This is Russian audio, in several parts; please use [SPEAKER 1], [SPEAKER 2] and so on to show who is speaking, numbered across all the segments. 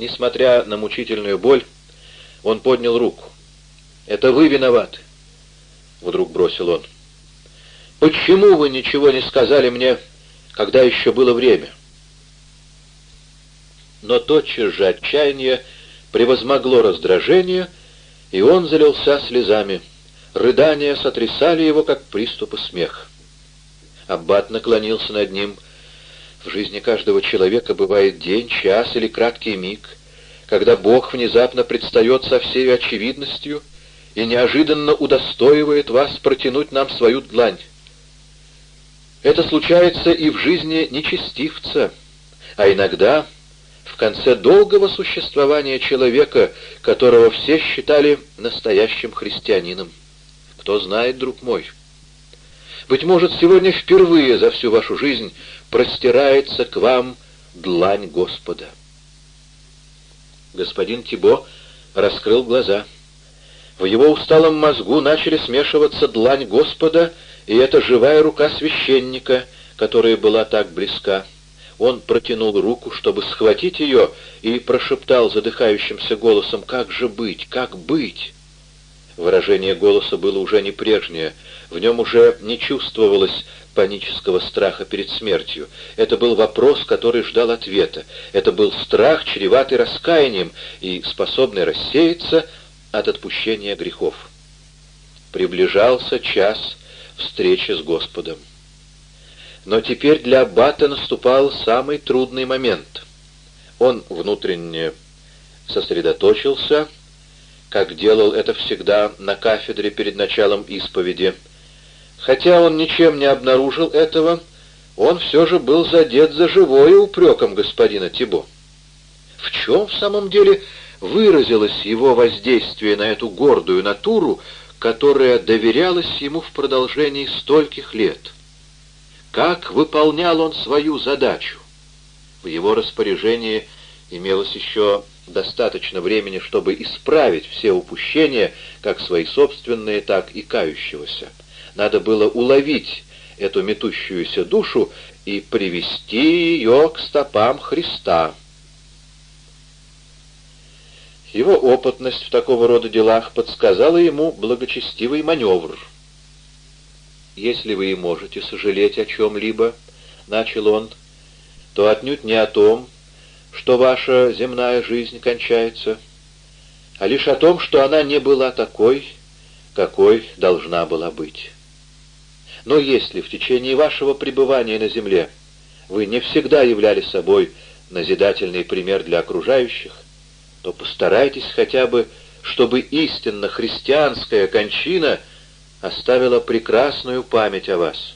[SPEAKER 1] несмотря на мучительную боль, он поднял руку. «Это вы виноваты», — вдруг бросил он. «Почему вы ничего не сказали мне, когда еще было время?» Но тотчас же отчаяние превозмогло раздражение, и он залился слезами. Рыдания сотрясали его, как приступы смеха. Аббат наклонился над ним. В жизни каждого человека бывает день, час или краткий миг, когда Бог внезапно предстает со всей очевидностью и неожиданно удостоивает вас протянуть нам свою длань. Это случается и в жизни нечестивца, а иногда в конце долгого существования человека, которого все считали настоящим христианином. Кто знает, друг мой, быть может, сегодня впервые за всю вашу жизнь простирается к вам длань Господа. Господин Тибо раскрыл глаза. В его усталом мозгу начали смешиваться длань Господа и эта живая рука священника, которая была так близка. Он протянул руку, чтобы схватить ее, и прошептал задыхающимся голосом «Как же быть? Как быть?» Выражение голоса было уже не прежнее, в нем уже не чувствовалось панического страха перед смертью. Это был вопрос, который ждал ответа. Это был страх, чреватый раскаянием и способный рассеяться от отпущения грехов. Приближался час встречи с Господом. Но теперь для Аббата наступал самый трудный момент. Он внутренне сосредоточился, как делал это всегда на кафедре перед началом исповеди. Хотя он ничем не обнаружил этого, он все же был задет за живое упреком господина Тибо. В чем в самом деле выразилось его воздействие на эту гордую натуру, которая доверялась ему в продолжении стольких лет? Как выполнял он свою задачу? В его распоряжении имелось еще достаточно времени, чтобы исправить все упущения, как свои собственные, так и кающегося. Надо было уловить эту метущуюся душу и привести ее к стопам Христа. Его опытность в такого рода делах подсказала ему благочестивый маневр — «Если вы и можете сожалеть о чем-либо, — начал он, — то отнюдь не о том, что ваша земная жизнь кончается, а лишь о том, что она не была такой, какой должна была быть. Но если в течение вашего пребывания на земле вы не всегда являли собой назидательный пример для окружающих, то постарайтесь хотя бы, чтобы истинно христианская кончина — оставила прекрасную память о вас.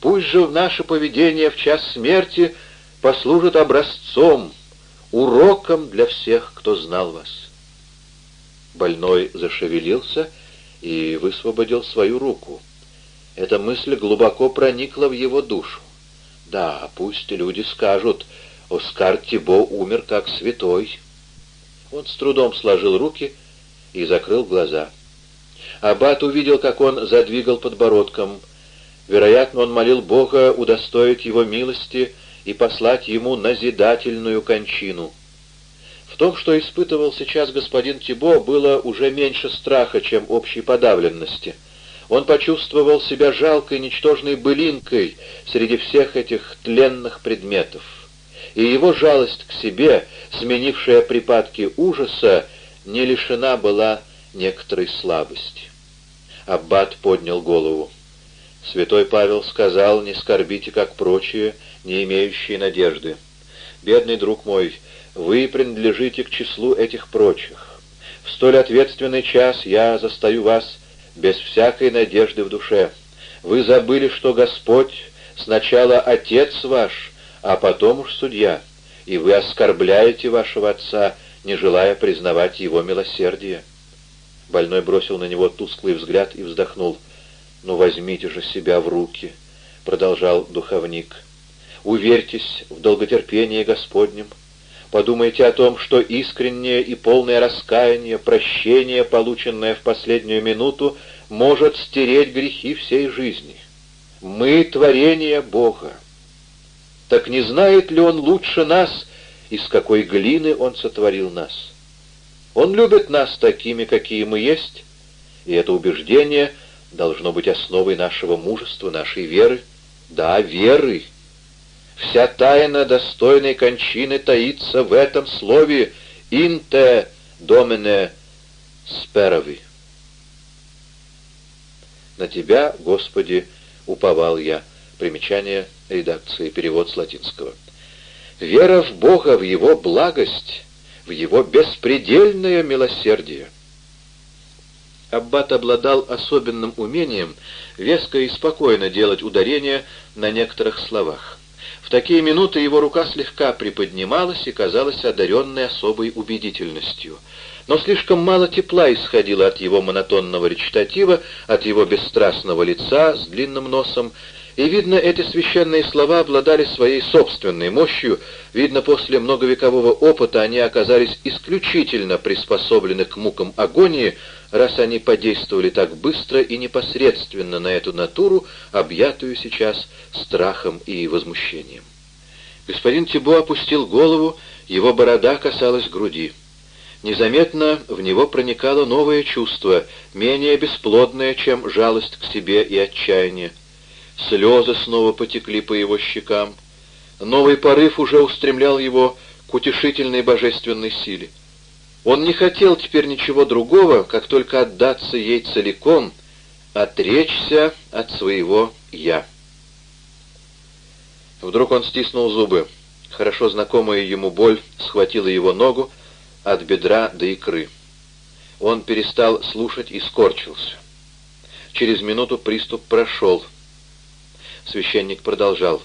[SPEAKER 1] Пусть же наше поведение в час смерти послужит образцом, уроком для всех, кто знал вас. Больной зашевелился и высвободил свою руку. Эта мысль глубоко проникла в его душу. Да, пусть люди скажут, Оскар Тибо умер как святой. Он с трудом сложил руки и закрыл глаза. Аббат увидел, как он задвигал подбородком. Вероятно, он молил Бога удостоить его милости и послать ему назидательную кончину. В том, что испытывал сейчас господин Тибо, было уже меньше страха, чем общей подавленности. Он почувствовал себя жалкой, ничтожной былинкой среди всех этих тленных предметов. И его жалость к себе, сменившая припадки ужаса, не лишена была некоторой слабости. Аббат поднял голову. Святой Павел сказал, не скорбите, как прочие, не имеющие надежды. Бедный друг мой, вы принадлежите к числу этих прочих. В столь ответственный час я застаю вас без всякой надежды в душе. Вы забыли, что Господь сначала Отец ваш, а потом уж судья, и вы оскорбляете вашего Отца, не желая признавать Его милосердие. Больной бросил на него тусклый взгляд и вздохнул. «Ну, возьмите же себя в руки», — продолжал духовник. «Уверьтесь в долготерпении Господнем. Подумайте о том, что искреннее и полное раскаяние, прощение, полученное в последнюю минуту, может стереть грехи всей жизни. Мы — творение Бога. Так не знает ли Он лучше нас из какой глины Он сотворил нас. Он любит нас такими, какие мы есть, и это убеждение должно быть основой нашего мужества, нашей веры. Да, веры. Вся тайна достойной кончины таится в этом слове «инте домене сперови». На Тебя, Господи, уповал я. Примечание редакции, перевод с латинского. Вера в Бога, в Его благость, в Его беспредельное милосердие. Аббат обладал особенным умением веско и спокойно делать ударение на некоторых словах. В такие минуты его рука слегка приподнималась и казалась одаренной особой убедительностью. Но слишком мало тепла исходило от его монотонного речитатива, от его бесстрастного лица с длинным носом, и, видно, эти священные слова обладали своей собственной мощью, видно, после многовекового опыта они оказались исключительно приспособлены к мукам агонии, раз они подействовали так быстро и непосредственно на эту натуру, объятую сейчас страхом и возмущением. Господин Тибо опустил голову, его борода касалась груди. Незаметно в него проникало новое чувство, менее бесплодное, чем жалость к себе и отчаяние. Слезы снова потекли по его щекам. Новый порыв уже устремлял его к утешительной божественной силе. Он не хотел теперь ничего другого, как только отдаться ей целиком, отречься от своего «я». Вдруг он стиснул зубы. Хорошо знакомая ему боль схватила его ногу от бедра до икры. Он перестал слушать и скорчился. Через минуту приступ прошел. Священник продолжал.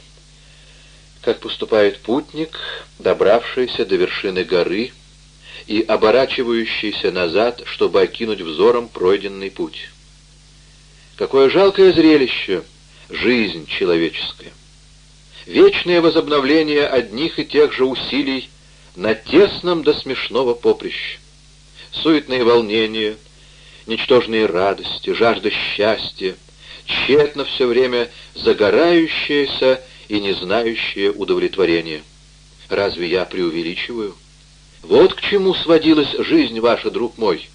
[SPEAKER 1] «Как поступает путник, добравшийся до вершины горы и оборачивающийся назад, чтобы окинуть взором пройденный путь. Какое жалкое зрелище — жизнь человеческая! Вечное возобновление одних и тех же усилий на тесном до смешного поприща. Суетные волнения, ничтожные радости, жажда счастья — тщетно все время загорающееся и не знающее удовлетворения. Разве я преувеличиваю? Вот к чему сводилась жизнь ваша, друг мой.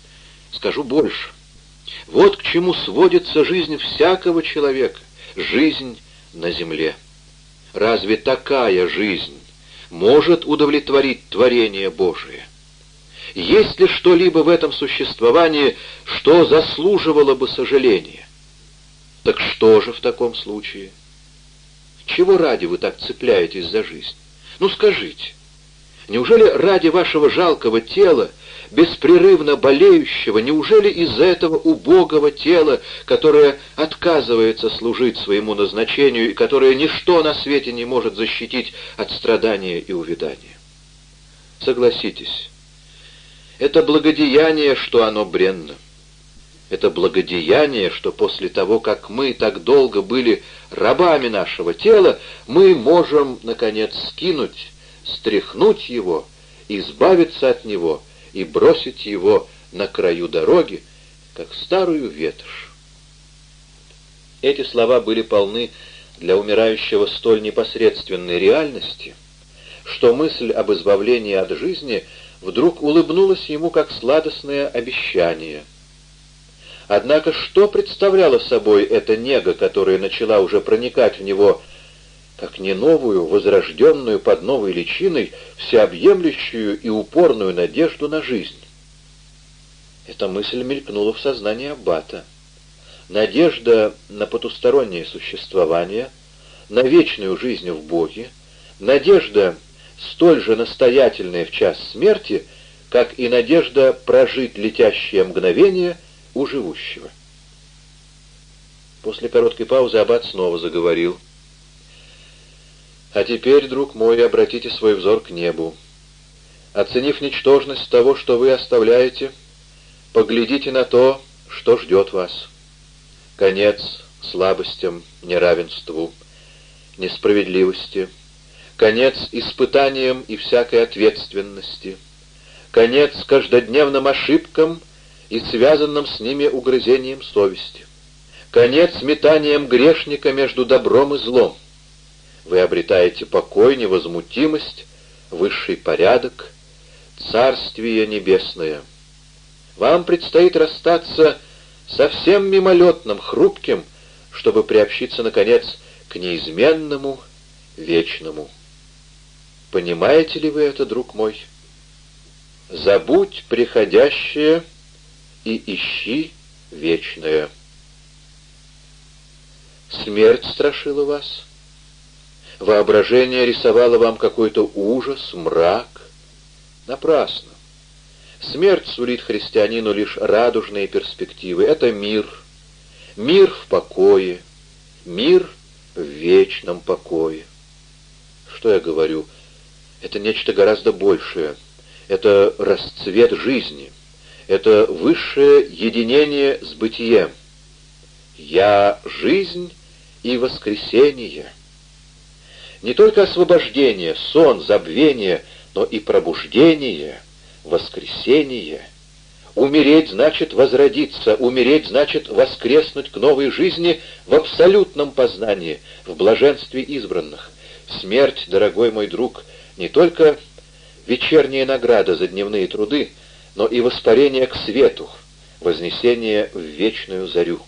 [SPEAKER 1] Скажу больше. Вот к чему сводится жизнь всякого человека, жизнь на земле. Разве такая жизнь может удовлетворить творение Божие? Есть ли что-либо в этом существовании, что заслуживало бы сожаления? Так что же в таком случае? Чего ради вы так цепляетесь за жизнь? Ну скажите, неужели ради вашего жалкого тела, беспрерывно болеющего, неужели из-за этого убогого тела, которое отказывается служить своему назначению и которое ничто на свете не может защитить от страдания и увядания? Согласитесь, это благодеяние, что оно бренно. Это благодеяние, что после того, как мы так долго были рабами нашего тела, мы можем, наконец, скинуть, стряхнуть его, избавиться от него и бросить его на краю дороги, как старую ветошь. Эти слова были полны для умирающего столь непосредственной реальности, что мысль об избавлении от жизни вдруг улыбнулась ему как сладостное обещание — Однако что представляла собой эта нега, которая начала уже проникать в него, как не новую, возрожденную под новой личиной, всеобъемлющую и упорную надежду на жизнь? Эта мысль мелькнула в сознании Аббата. Надежда на потустороннее существование, на вечную жизнь в Боге, надежда, столь же настоятельная в час смерти, как и надежда прожить летящее мгновение — у живущего. После короткой паузы Аббат снова заговорил. «А теперь, друг мой, обратите свой взор к небу. Оценив ничтожность того, что вы оставляете, поглядите на то, что ждет вас. Конец слабостям, неравенству, несправедливости, конец испытаниям и всякой ответственности, конец каждодневным ошибкам — и связанным с ними угрызением совести. Конец метанием грешника между добром и злом. Вы обретаете покой, невозмутимость, высший порядок, царствие небесное. Вам предстоит расстаться совсем мимолетным, хрупким, чтобы приобщиться, наконец, к неизменному, вечному. Понимаете ли вы это, друг мой? Забудь приходящее и ищи вечное. Смерть страшила вас? Воображение рисовало вам какой-то ужас, мрак? Напрасно. Смерть сулит христианину лишь радужные перспективы. Это мир. Мир в покое. Мир в вечном покое. Что я говорю? Это нечто гораздо большее. Это расцвет жизни. Это высшее единение с бытием. Я — жизнь и воскресение. Не только освобождение, сон, забвение, но и пробуждение, воскресение. Умереть значит возродиться, умереть значит воскреснуть к новой жизни в абсолютном познании, в блаженстве избранных. Смерть, дорогой мой друг, не только вечерняя награда за дневные труды, но и воспарение к свету, вознесение в вечную зарю.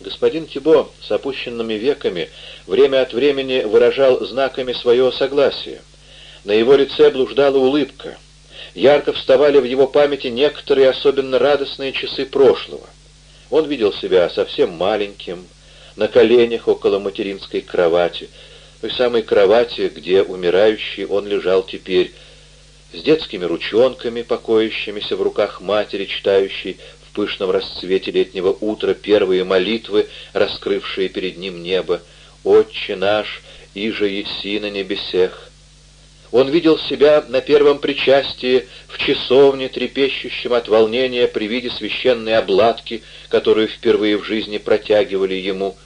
[SPEAKER 1] Господин Тибо с опущенными веками время от времени выражал знаками свое согласие. На его лице блуждала улыбка. Ярко вставали в его памяти некоторые особенно радостные часы прошлого. Он видел себя совсем маленьким, на коленях около материнской кровати, той самой кровати, где умирающий он лежал теперь, с детскими ручонками, покоящимися в руках матери, читающей в пышном расцвете летнего утра первые молитвы, раскрывшие перед ним небо. «Отче наш, иже еси на небесех». Он видел себя на первом причастии в часовне, трепещущем от волнения при виде священной обладки, которую впервые в жизни протягивали ему.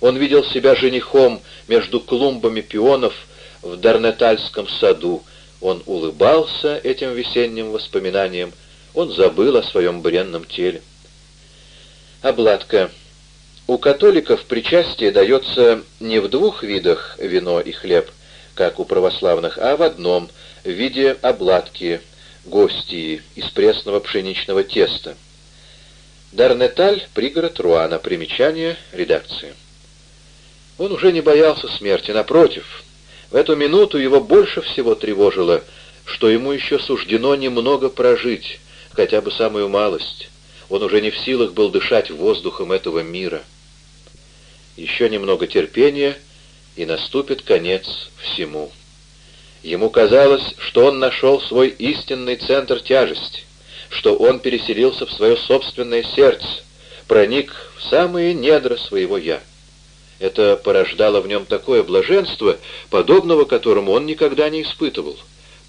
[SPEAKER 1] Он видел себя женихом между клумбами пионов в Дарнетальском саду. Он улыбался этим весенним воспоминаниям, он забыл о своем бренном теле. Обладка. У католиков причастие дается не в двух видах вино и хлеб, как у православных, а в одном, в виде обладки, гостии из пресного пшеничного теста. Дарнеталь, пригород Руана. Примечание редакции. Он уже не боялся смерти, напротив. В эту минуту его больше всего тревожило, что ему еще суждено немного прожить, хотя бы самую малость. Он уже не в силах был дышать воздухом этого мира. Еще немного терпения, и наступит конец всему. Ему казалось, что он нашел свой истинный центр тяжести, что он переселился в свое собственное сердце, проник в самые недра своего «я». Это порождало в нем такое блаженство, подобного которому он никогда не испытывал.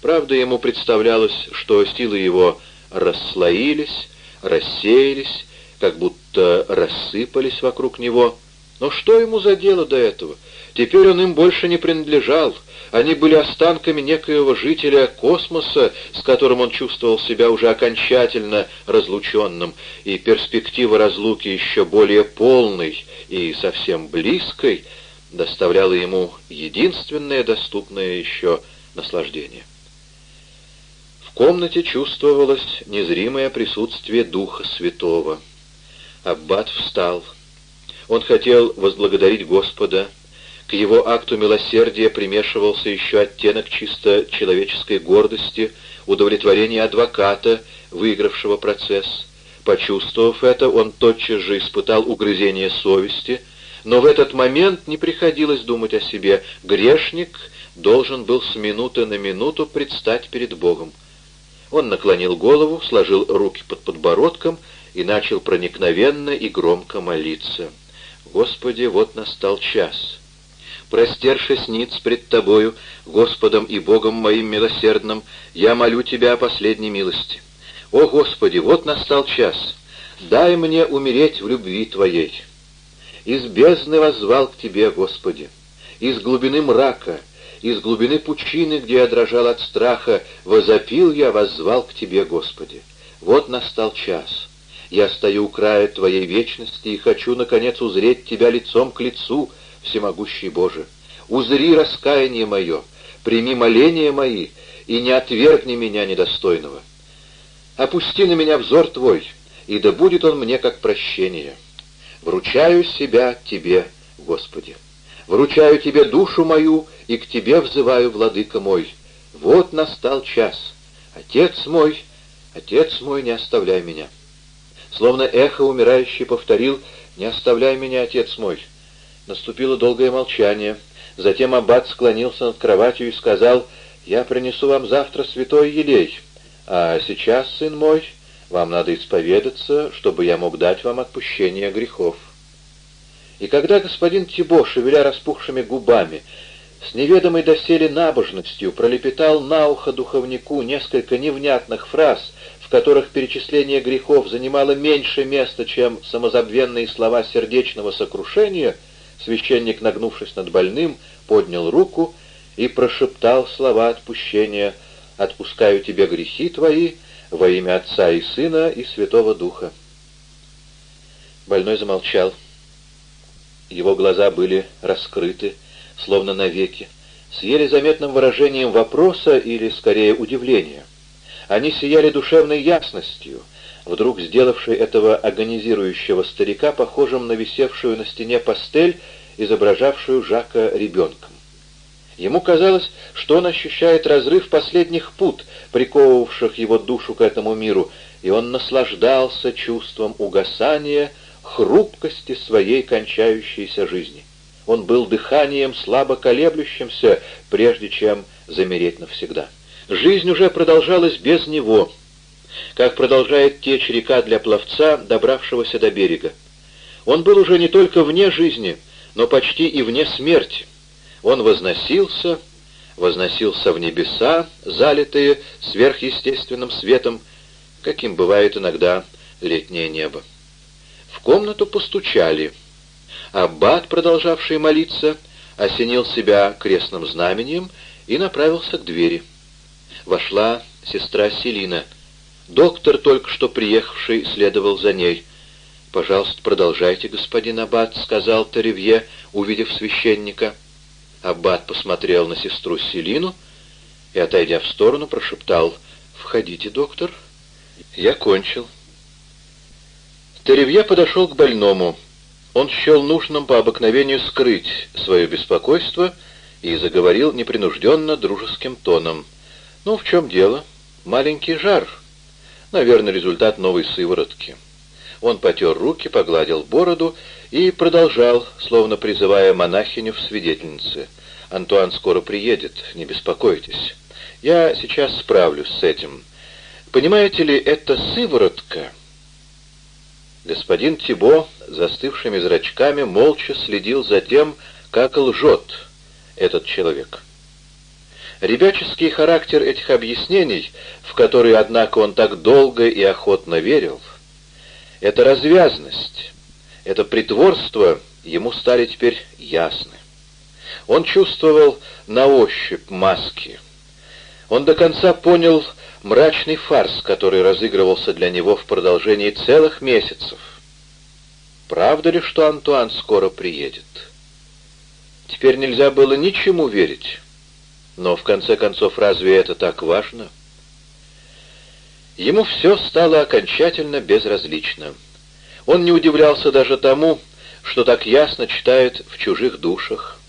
[SPEAKER 1] Правда, ему представлялось, что силы его расслоились, рассеялись, как будто рассыпались вокруг него. Но что ему за дело до этого? Теперь он им больше не принадлежал. Они были останками некоего жителя космоса, с которым он чувствовал себя уже окончательно разлученным, и перспектива разлуки еще более полной и совсем близкой доставляла ему единственное доступное еще наслаждение. В комнате чувствовалось незримое присутствие Духа Святого. Аббат встал. Он хотел возблагодарить Господа, к его акту милосердия примешивался еще оттенок чисто человеческой гордости, удовлетворения адвоката, выигравшего процесс. Почувствовав это, он тотчас же испытал угрызение совести, но в этот момент не приходилось думать о себе. Грешник должен был с минуты на минуту предстать перед Богом. Он наклонил голову, сложил руки под подбородком и начал проникновенно и громко молиться. «Господи, вот настал час» простершись ниц пред Тобою, Господом и Богом моим милосердным, я молю Тебя о последней милости. О, Господи, вот настал час, дай мне умереть в любви Твоей. Из бездны воззвал к Тебе, Господи, из глубины мрака, из глубины пучины, где я дрожал от страха, возопил я, воззвал к Тебе, Господи. Вот настал час. Я стою у края Твоей вечности и хочу, наконец, узреть Тебя лицом к лицу, всемогущий Боже. Узри раскаяние мое, прими моления мои и не отвергни меня недостойного. Опусти на меня взор Твой, и да будет он мне как прощение. Вручаю себя Тебе, Господи. Вручаю Тебе душу мою, и к Тебе взываю, Владыка мой. Вот настал час. Отец мой, Отец мой, не оставляй меня. Словно эхо умирающий повторил, «Не оставляй меня, Отец мой». Наступило долгое молчание. Затем аббат склонился над кроватью и сказал, «Я принесу вам завтра святой елей, а сейчас, сын мой, вам надо исповедаться, чтобы я мог дать вам отпущение грехов». И когда господин Тибо, шевеля распухшими губами, с неведомой доселе набожностью пролепетал на ухо духовнику несколько невнятных фраз, в которых перечисление грехов занимало меньше места, чем самозабвенные слова сердечного сокрушения, священник, нагнувшись над больным, поднял руку и прошептал слова отпущения «Отпускаю тебе грехи твои во имя Отца и Сына и Святого Духа». Больной замолчал. Его глаза были раскрыты, словно навеки, с еле заметным выражением вопроса или, скорее, удивления. Они сияли душевной ясностью, вдруг сделавшей этого агонизирующего старика похожим на висевшую на стене пастель, изображавшую Жака ребенком. Ему казалось, что он ощущает разрыв последних пут, приковывавших его душу к этому миру, и он наслаждался чувством угасания, хрупкости своей кончающейся жизни. Он был дыханием слабо колеблющимся, прежде чем замереть навсегда. Жизнь уже продолжалась без него, как продолжает течь река для пловца, добравшегося до берега. Он был уже не только вне жизни, но почти и вне смерти. Он возносился, возносился в небеса, залитые сверхъестественным светом, каким бывает иногда летнее небо. В комнату постучали — Аббат, продолжавший молиться, осенил себя крестным знамением и направился к двери. Вошла сестра Селина. Доктор, только что приехавший, следовал за ней. «Пожалуйста, продолжайте, господин Аббат», — сказал Таревье, увидев священника. Аббат посмотрел на сестру Селину и, отойдя в сторону, прошептал «Входите, доктор». «Я кончил». Теревье подошел к больному. Он счел нужным по обыкновению скрыть свое беспокойство и заговорил непринужденно дружеским тоном. «Ну, в чем дело? Маленький жар. Наверное, результат новой сыворотки». Он потер руки, погладил бороду и продолжал, словно призывая монахиню в свидетельнице. «Антуан скоро приедет, не беспокойтесь. Я сейчас справлюсь с этим. Понимаете ли, эта сыворотка...» Господин Тибо, застывшими зрачками, молча следил за тем, как лжет этот человек. Ребяческий характер этих объяснений, в которые, однако, он так долго и охотно верил, эта развязность, это притворство ему стали теперь ясны. Он чувствовал на ощупь маски. Он до конца понял мрачный фарс, который разыгрывался для него в продолжении целых месяцев. Правда ли, что Антуан скоро приедет? Теперь нельзя было ничему верить. Но, в конце концов, разве это так важно? Ему все стало окончательно безразлично. Он не удивлялся даже тому, что так ясно читает в чужих душах.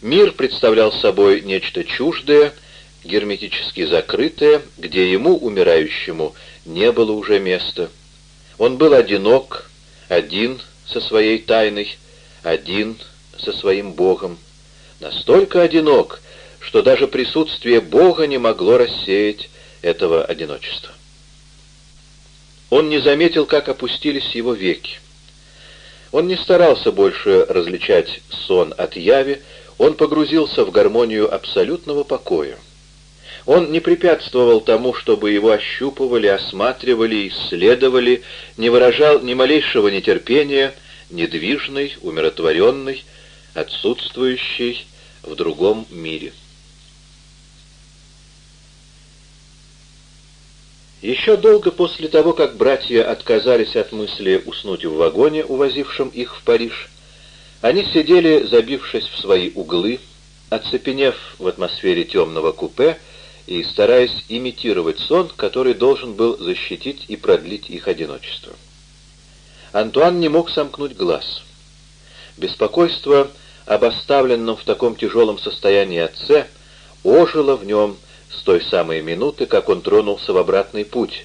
[SPEAKER 1] Мир представлял собой нечто чуждое, герметически закрытое, где ему, умирающему, не было уже места. Он был одинок, один со своей тайной, один со своим Богом. Настолько одинок, что даже присутствие Бога не могло рассеять этого одиночества. Он не заметил, как опустились его веки. Он не старался больше различать сон от яви, он погрузился в гармонию абсолютного покоя. Он не препятствовал тому, чтобы его ощупывали, осматривали, исследовали, не выражал ни малейшего нетерпения, недвижный, умиротворенный, отсутствующий в другом мире. Еще долго после того, как братья отказались от мысли уснуть в вагоне, увозившем их в Париж, они сидели, забившись в свои углы, оцепенев в атмосфере темного купе и стараясь имитировать сон, который должен был защитить и продлить их одиночество. Антуан не мог сомкнуть глаз. Беспокойство об оставленном в таком тяжелом состоянии отце ожило в нем с той самой минуты, как он тронулся в обратный путь,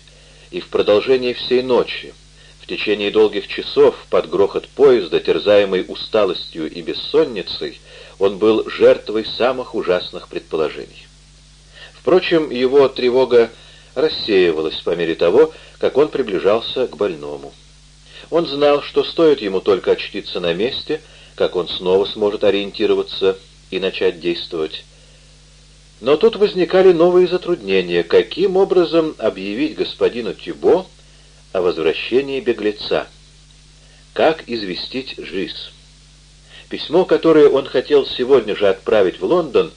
[SPEAKER 1] и в продолжении всей ночи, в течение долгих часов, под грохот поезда, терзаемый усталостью и бессонницей, он был жертвой самых ужасных предположений. Впрочем, его тревога рассеивалась по мере того, как он приближался к больному. Он знал, что стоит ему только очутиться на месте, как он снова сможет ориентироваться и начать действовать. Но тут возникали новые затруднения. Каким образом объявить господину Тюбо о возвращении беглеца? Как известить Жиз? Письмо, которое он хотел сегодня же отправить в Лондон,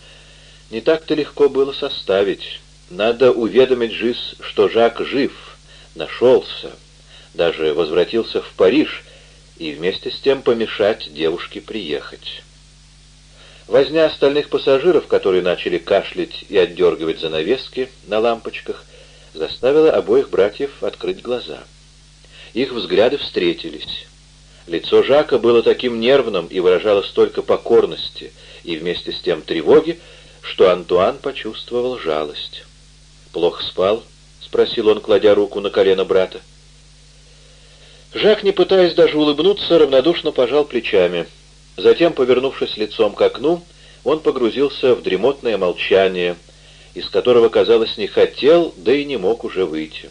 [SPEAKER 1] не так-то легко было составить. Надо уведомить Жиз, что Жак жив, нашелся, даже возвратился в Париж, и вместе с тем помешать девушке приехать. Возня остальных пассажиров, которые начали кашлять и отдергивать занавески на лампочках, заставила обоих братьев открыть глаза. Их взгляды встретились. Лицо Жака было таким нервным и выражало столько покорности и вместе с тем тревоги, что Антуан почувствовал жалость. «Плохо спал?» — спросил он, кладя руку на колено брата. Жак, не пытаясь даже улыбнуться, равнодушно пожал плечами. Затем, повернувшись лицом к окну, он погрузился в дремотное молчание, из которого, казалось, не хотел, да и не мог уже выйти.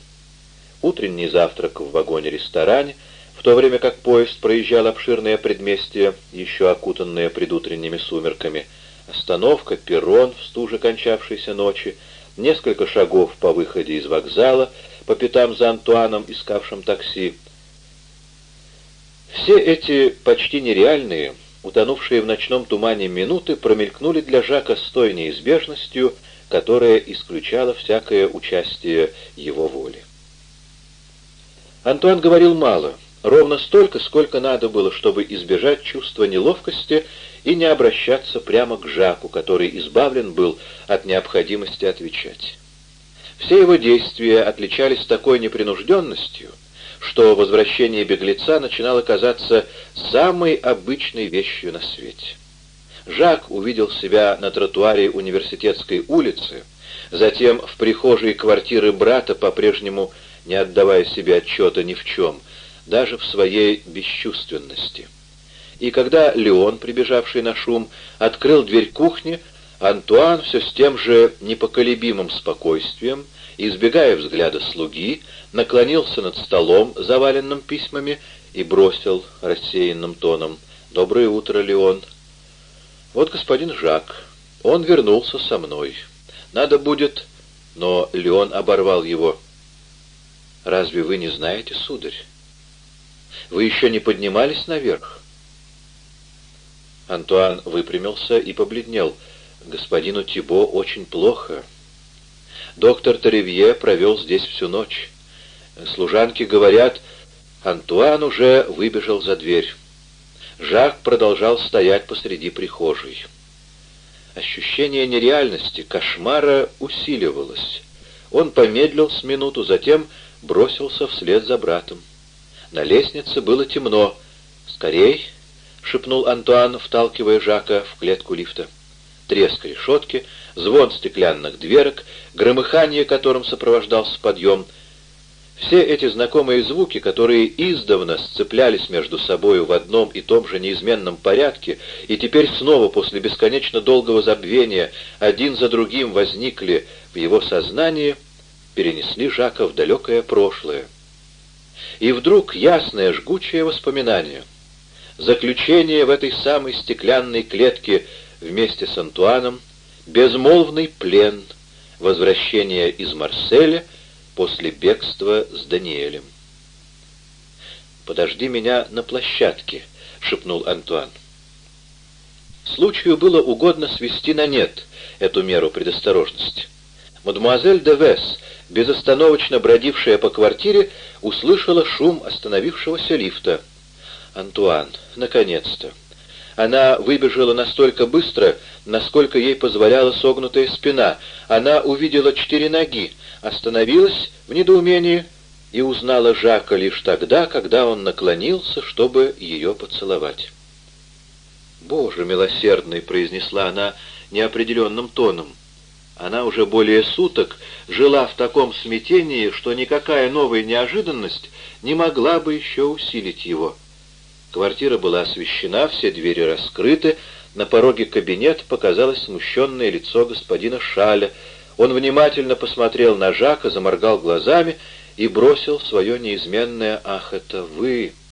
[SPEAKER 1] Утренний завтрак в вагоне-ресторане, в то время как поезд проезжал обширное предместье, еще окутанное предутренними сумерками, остановка, перрон в стуже кончавшейся ночи, несколько шагов по выходе из вокзала, по пятам за Антуаном, искавшим такси. Все эти почти нереальные, утонувшие в ночном тумане минуты промелькнули для Жака с той неизбежностью, которая исключала всякое участие его воли. Антуан говорил мало, ровно столько, сколько надо было, чтобы избежать чувства неловкости и не обращаться прямо к Жаку, который избавлен был от необходимости отвечать. Все его действия отличались такой непринужденностью, что возвращение беглеца начинало казаться самой обычной вещью на свете. Жак увидел себя на тротуаре университетской улицы, затем в прихожей квартиры брата, по-прежнему не отдавая себе отчета ни в чем, даже в своей бесчувственности. И когда Леон, прибежавший на шум, открыл дверь кухни, Антуан все с тем же непоколебимым спокойствием, избегая взгляда слуги, наклонился над столом, заваленным письмами, и бросил рассеянным тоном «Доброе утро, Леон». «Вот господин Жак. Он вернулся со мной. Надо будет...» Но Леон оборвал его. «Разве вы не знаете, сударь? Вы еще не поднимались наверх?» Антуан выпрямился и побледнел. «Господину Тибо очень плохо. Доктор Таревье провел здесь всю ночь. Служанки говорят, Антуан уже выбежал за дверь. Жак продолжал стоять посреди прихожей. Ощущение нереальности, кошмара усиливалось. Он помедлил с минуту, затем бросился вслед за братом. На лестнице было темно. «Скорей!» — шепнул Антуан, вталкивая Жака в клетку лифта. Треск решетки, звон стеклянных дверок, громыхание, которым сопровождался подъем. Все эти знакомые звуки, которые издавна сцеплялись между собою в одном и том же неизменном порядке, и теперь снова после бесконечно долгого забвения один за другим возникли в его сознании, перенесли Жака в далекое прошлое. И вдруг ясное жгучее воспоминание. Заключение в этой самой стеклянной клетке вместе с Антуаном, безмолвный плен, возвращение из Марселя после бегства с Даниэлем. «Подожди меня на площадке», — шепнул Антуан. Случаю было угодно свести на нет эту меру предосторожности. Мадемуазель де Вес, безостановочно бродившая по квартире, услышала шум остановившегося лифта. «Антуан, наконец-то!» Она выбежала настолько быстро, насколько ей позволяла согнутая спина. Она увидела четыре ноги, остановилась в недоумении и узнала Жака лишь тогда, когда он наклонился, чтобы ее поцеловать. «Боже милосердный!» — произнесла она неопределенным тоном. Она уже более суток жила в таком смятении, что никакая новая неожиданность не могла бы еще усилить его. Квартира была освещена, все двери раскрыты, на пороге кабинета показалось смущенное лицо господина Шаля. Он внимательно посмотрел на Жака, заморгал глазами и бросил свое неизменное «Ах, это вы!»